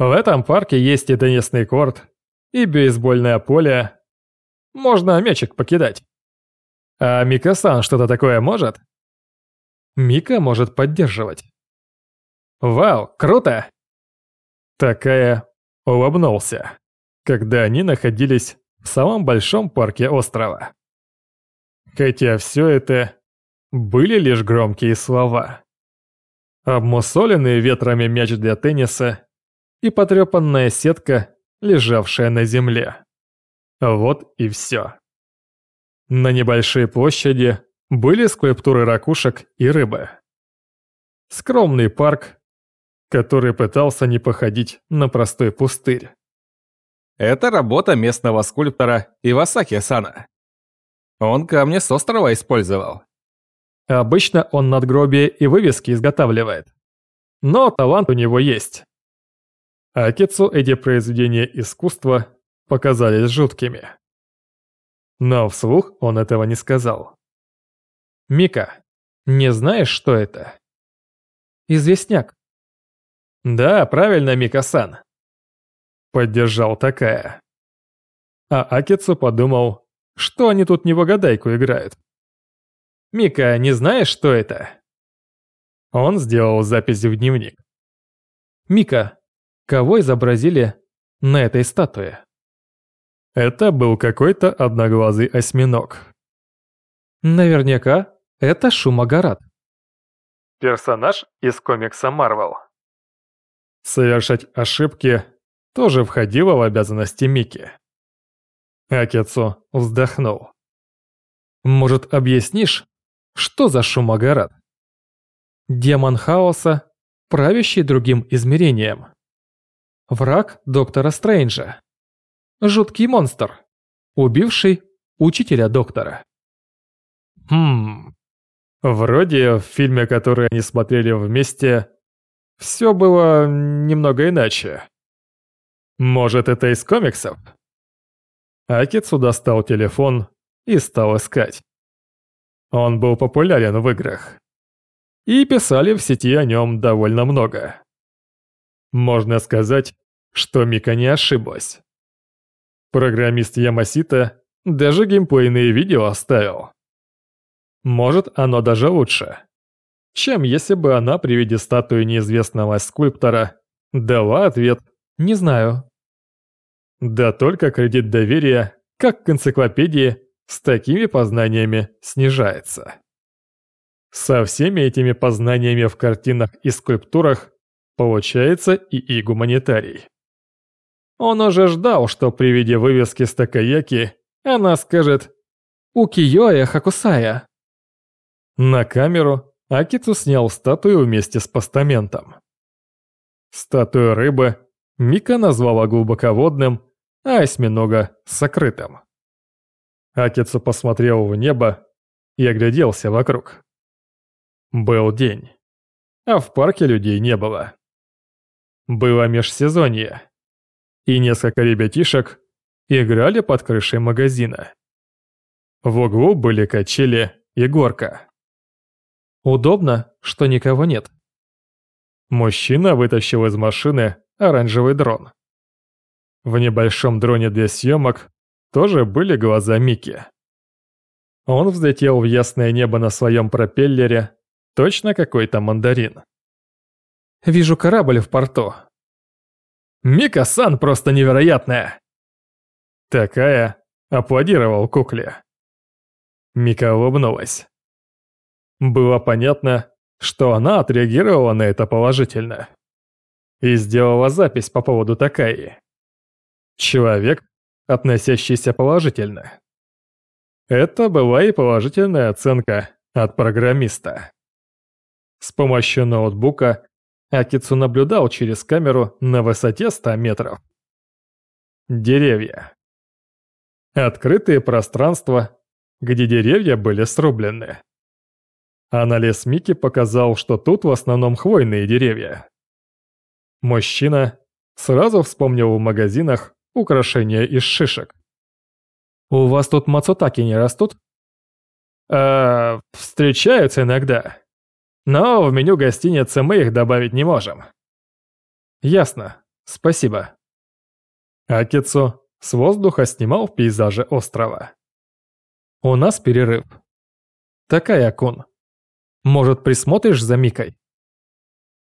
В этом парке есть и теннисный корт, и бейсбольное поле. Можно мячик покидать. А Мика-сан что-то такое может? Мика может поддерживать. Вау, круто! Такая улыбнулся, когда они находились в самом большом парке острова. Хотя все это были лишь громкие слова. Обмусоленный ветрами мяч для тенниса и потрепанная сетка, лежавшая на земле. Вот и все. На небольшой площади были скульптуры ракушек и рыбы. Скромный парк, который пытался не походить на простой пустырь. Это работа местного скульптора Ивасаки Сана. Он камни с острова использовал. Обычно он надгробия и вывески изготавливает. Но талант у него есть. Акицу эти произведения искусства показались жуткими. Но вслух он этого не сказал. «Мика, не знаешь, что это?» «Известняк». «Да, правильно, Мика-сан». Поддержал такая. А Акицу подумал, что они тут не в угадайку играют. «Мика, не знаешь, что это?» Он сделал запись в дневник. «Мика, кого изобразили на этой статуе?» Это был какой-то одноглазый осьминог. Наверняка это Шумагарат. Персонаж из комикса Марвел. Совершать ошибки тоже входило в обязанности Мики. Акицу вздохнул. «Может, объяснишь, что за Шумагарат?» Демон хаоса, правящий другим измерением. Враг доктора Стрэнджа. Жуткий монстр, убивший учителя доктора. Хм. Вроде в фильме, который они смотрели вместе, все было немного иначе. Может, это из комиксов? Акицу достал телефон и стал искать. Он был популярен в играх. И писали в сети о нем довольно много. Можно сказать, что Мика не ошиблась. Программист Ямасита даже геймплейные видео оставил. Может, оно даже лучше, чем если бы она при виде статуи неизвестного скульптора дала ответ «Не знаю». Да только кредит доверия, как к энциклопедии, с такими познаниями снижается. Со всеми этими познаниями в картинах и скульптурах получается и гуманитарий. Он уже ждал, что при виде вывески с Такаяки она скажет «Укиёя Хакусая». На камеру Акицу снял статую вместе с постаментом. Статую рыбы Мика назвала глубоководным, а осьминога – сокрытым. Акицу посмотрел в небо и огляделся вокруг. Был день, а в парке людей не было. Было межсезонье, и несколько ребятишек играли под крышей магазина. В углу были качели и горка. Удобно, что никого нет. Мужчина вытащил из машины оранжевый дрон. В небольшом дроне для съемок тоже были глаза Мики. Он взлетел в ясное небо на своем пропеллере, точно какой-то мандарин. «Вижу корабль в порту». «Мика-сан просто невероятная!» Такая аплодировал кукле. Мика улыбнулась. Было понятно, что она отреагировала на это положительно. И сделала запись по поводу Такаи. Человек, относящийся положительно. Это была и положительная оценка от программиста. С помощью ноутбука Акицу наблюдал через камеру на высоте 100 метров. Деревья. Открытые пространства, где деревья были срублены. Анализ Мики показал, что тут в основном хвойные деревья. Мужчина сразу вспомнил в магазинах украшения из шишек. «У вас тут мацутаки не растут?» «Э, встречаются иногда. Но в меню гостиницы мы их добавить не можем». «Ясно. Спасибо. Акицу с воздуха снимал пейзажи острова. У нас перерыв. Такая кун. Может, присмотришь за Микой?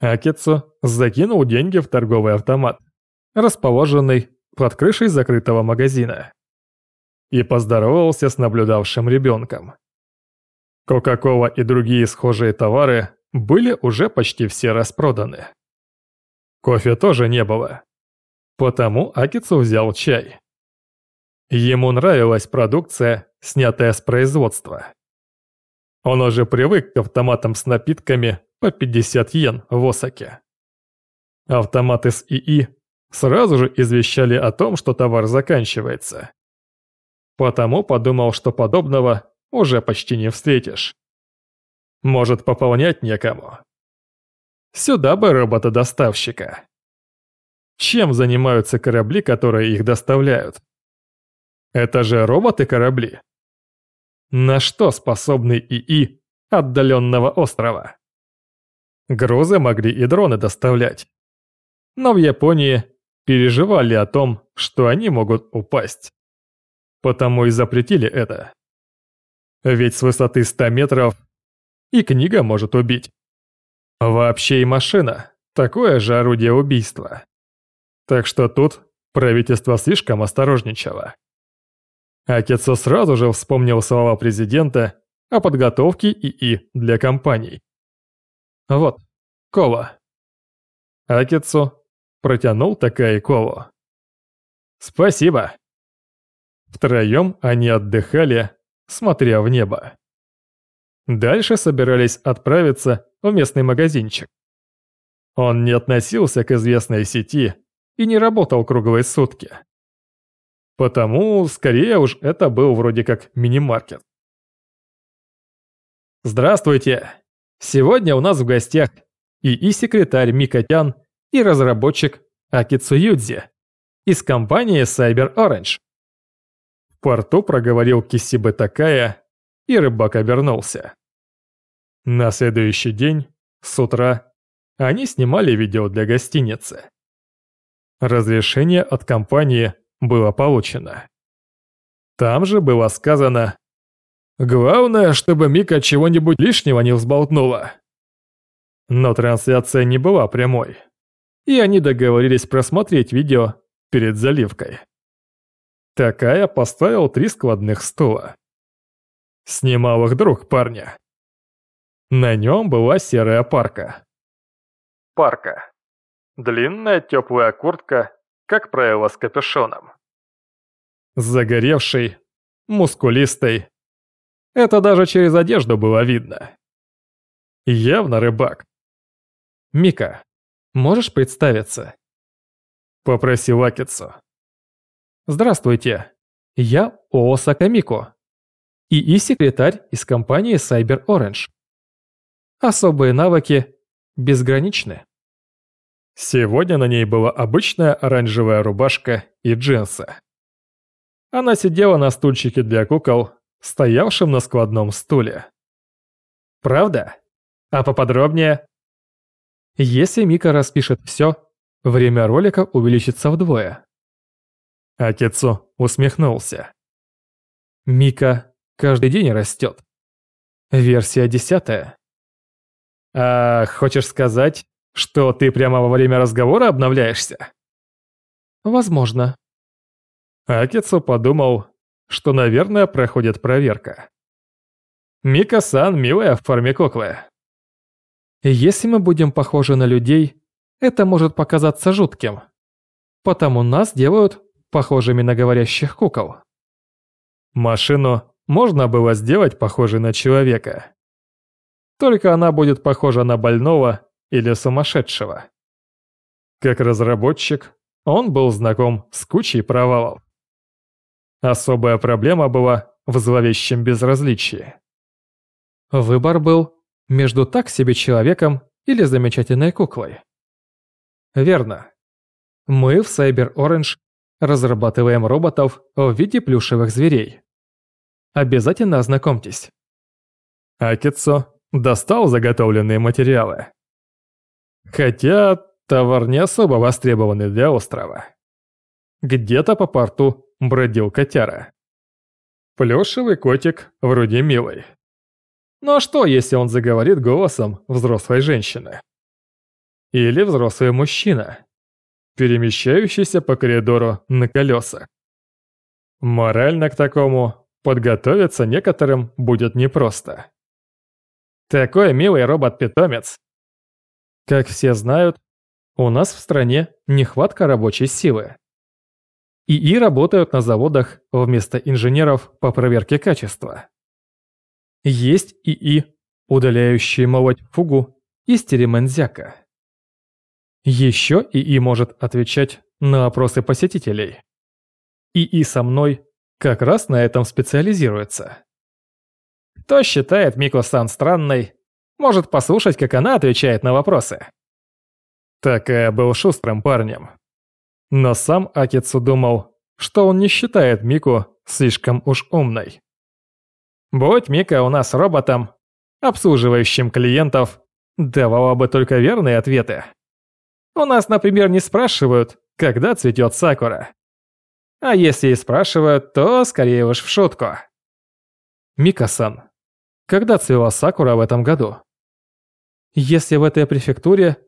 Акицу закинул деньги в торговый автомат, расположенный под крышей закрытого магазина, и поздоровался с наблюдавшим ребенком. Кока-кола и другие схожие товары были уже почти все распроданы. Кофе тоже не было. Потому Акицу взял чай. Ему нравилась продукция, снятая с производства. Он уже привык к автоматам с напитками по 50 йен в Осаке. Автоматы с ИИ сразу же извещали о том, что товар заканчивается. Потому подумал, что подобного уже почти не встретишь. Может пополнять некому. Сюда бы робота-доставщика. Чем занимаются корабли, которые их доставляют? Это же роботы-корабли. На что способны ИИ отдаленного острова? Грузы могли и дроны доставлять. Но в Японии переживали о том, что они могут упасть. Потому и запретили это. Ведь с высоты 100 метров и книга может убить. Вообще и машина – такое же орудие убийства. Так что тут правительство слишком осторожничало. Акицо сразу же вспомнил слова президента о подготовке ИИ для компаний. Вот, Кова. Акицо протянул такая Кову. Спасибо. Втроем они отдыхали, смотря в небо. Дальше собирались отправиться в местный магазинчик. Он не относился к известной сети и не работал круглые сутки. Потому, скорее уж, это был вроде как мини-маркет. Здравствуйте! Сегодня у нас в гостях ИИ-секретарь Микотян и разработчик Акицу Юдзи из компании Cyber Orange. В порту проговорил Кисибе Такая, и рыбак обернулся. На следующий день, с утра, они снимали видео для гостиницы. Разрешение от компании было получено. Там же было сказано «Главное, чтобы Мика чего-нибудь лишнего не взболтнула». Но трансляция не была прямой, и они договорились просмотреть видео перед заливкой. Такая поставил три складных стула. Снимал их друг парня. На нем была серая парка. Парка. Длинная теплая куртка, как правило, с капюшоном. Загоревший, мускулистый. Это даже через одежду было видно. Явно рыбак. «Мика, можешь представиться?» Попросил Акицу. «Здравствуйте, я Ооса Мико ИИ-секретарь из компании Cyber Orange. Особые навыки безграничны. Сегодня на ней была обычная оранжевая рубашка и джинсы. Она сидела на стульчике для кукол, стоявшем на складном стуле. Правда? А поподробнее? Если Мика распишет все, время ролика увеличится вдвое. Акицу усмехнулся. Мика каждый день растет. Версия десятая. А хочешь сказать, что ты прямо во время разговора обновляешься? Возможно. Акицу подумал, что, наверное, проходит проверка. Мика-сан милая в форме куклы. Если мы будем похожи на людей, это может показаться жутким. Потому нас делают похожими на говорящих кукол. Машину можно было сделать похожей на человека. Только она будет похожа на больного или сумасшедшего. Как разработчик, он был знаком с кучей провалов. Особая проблема была в зловещем безразличии. Выбор был между так себе человеком или замечательной куклой. Верно. Мы в Cyber Orange разрабатываем роботов в виде плюшевых зверей. Обязательно ознакомьтесь. Акицо достал заготовленные материалы. Хотя товар не особо востребованный для острова. Где-то по порту бродил котяра. Плюшевый котик вроде милый. А что, если он заговорит голосом взрослой женщины? Или взрослый мужчина, перемещающийся по коридору на колесах? Морально к такому подготовиться некоторым будет непросто. Такой милый робот-питомец. Как все знают, у нас в стране нехватка рабочей силы. ИИ работают на заводах вместо инженеров по проверке качества. Есть ИИ, удаляющие молоть фугу из теремензяка. Еще ИИ может отвечать на вопросы посетителей. ИИ со мной как раз на этом специализируется. Кто считает Мико-сан странной, может послушать, как она отвечает на вопросы. Такая был шустрым парнем. Но сам Акицу думал, что он не считает Мику слишком уж умной. Будь Мика у нас роботом, обслуживающим клиентов, давала бы только верные ответы. У нас, например, не спрашивают, когда цветет сакура. А если и спрашивают, то скорее уж в шутку. Мика-сан, когда цвела сакура в этом году? Если в этой префектуре,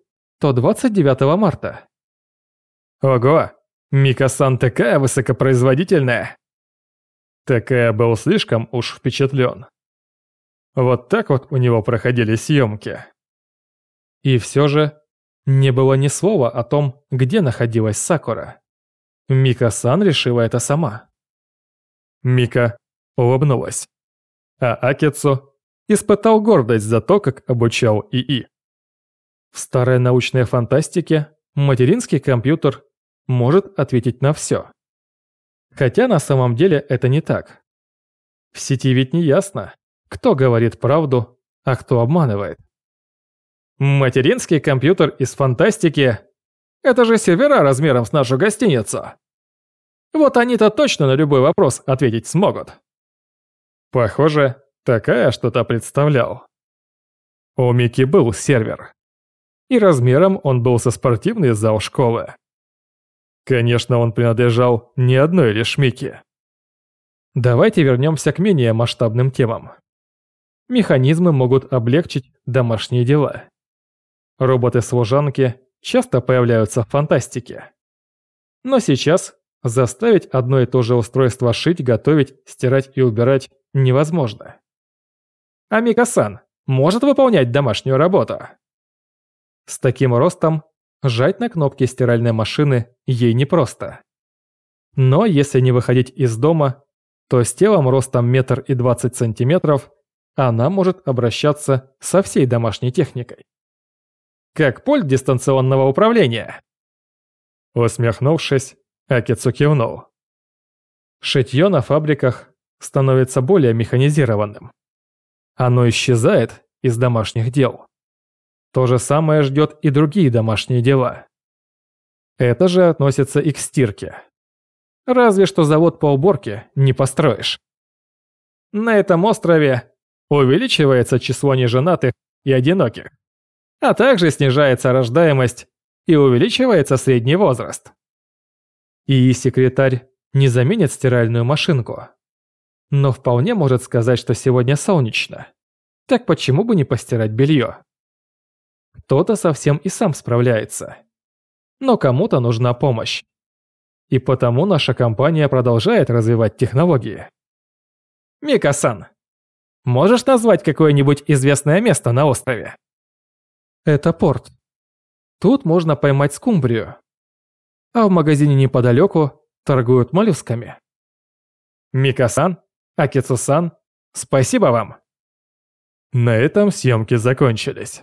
то 29 марта. Ого, Мика-сан такая высокопроизводительная. Такая был слишком уж впечатлен. Вот так вот у него проходили съемки. И все же не было ни слова о том, где находилась Сакура. Мика-сан решила это сама. Мика улыбнулась. А Акицу испытал гордость за то, как обучал ИИ. В старой научной фантастике материнский компьютер может ответить на все. Хотя на самом деле это не так. В сети ведь не ясно, кто говорит правду, а кто обманывает. Материнский компьютер из фантастики – это же сервера размером с нашу гостиницу. Вот они-то точно на любой вопрос ответить смогут. Похоже, такая что-то представлял. У Мики был сервер. И размером он был со спортивный зал школы. Конечно, он принадлежал не одной лишь Мике. Давайте вернемся к менее масштабным темам. Механизмы могут облегчить домашние дела. Роботы-служанки часто появляются в фантастике. Но сейчас заставить одно и то же устройство шить, готовить, стирать и убирать невозможно. А Мика-сан может выполнять домашнюю работу? С таким ростом Жать на кнопки стиральной машины ей непросто. Но если не выходить из дома, то с телом ростом метр и двадцать сантиметров она может обращаться со всей домашней техникой. Как пульт дистанционного управления. Усмехнувшись, Акицу кивнул. Шитье на фабриках становится более механизированным. Оно исчезает из домашних дел. То же самое ждет и другие домашние дела. Это же относится и к стирке. Разве что завод по уборке не построишь. На этом острове увеличивается число неженатых и одиноких, а также снижается рождаемость и увеличивается средний возраст. И секретарь не заменит стиральную машинку, но вполне может сказать, что сегодня солнечно. Так почему бы не постирать белье? Кто-то совсем и сам справляется. Но кому-то нужна помощь. И потому наша компания продолжает развивать технологии. Мика-сан, можешь назвать какое-нибудь известное место на острове? Это порт. Тут можно поймать скумбрию. А в магазине неподалеку торгуют моллюсками. Мика-сан, Акицу-сан, спасибо вам. На этом съемки закончились.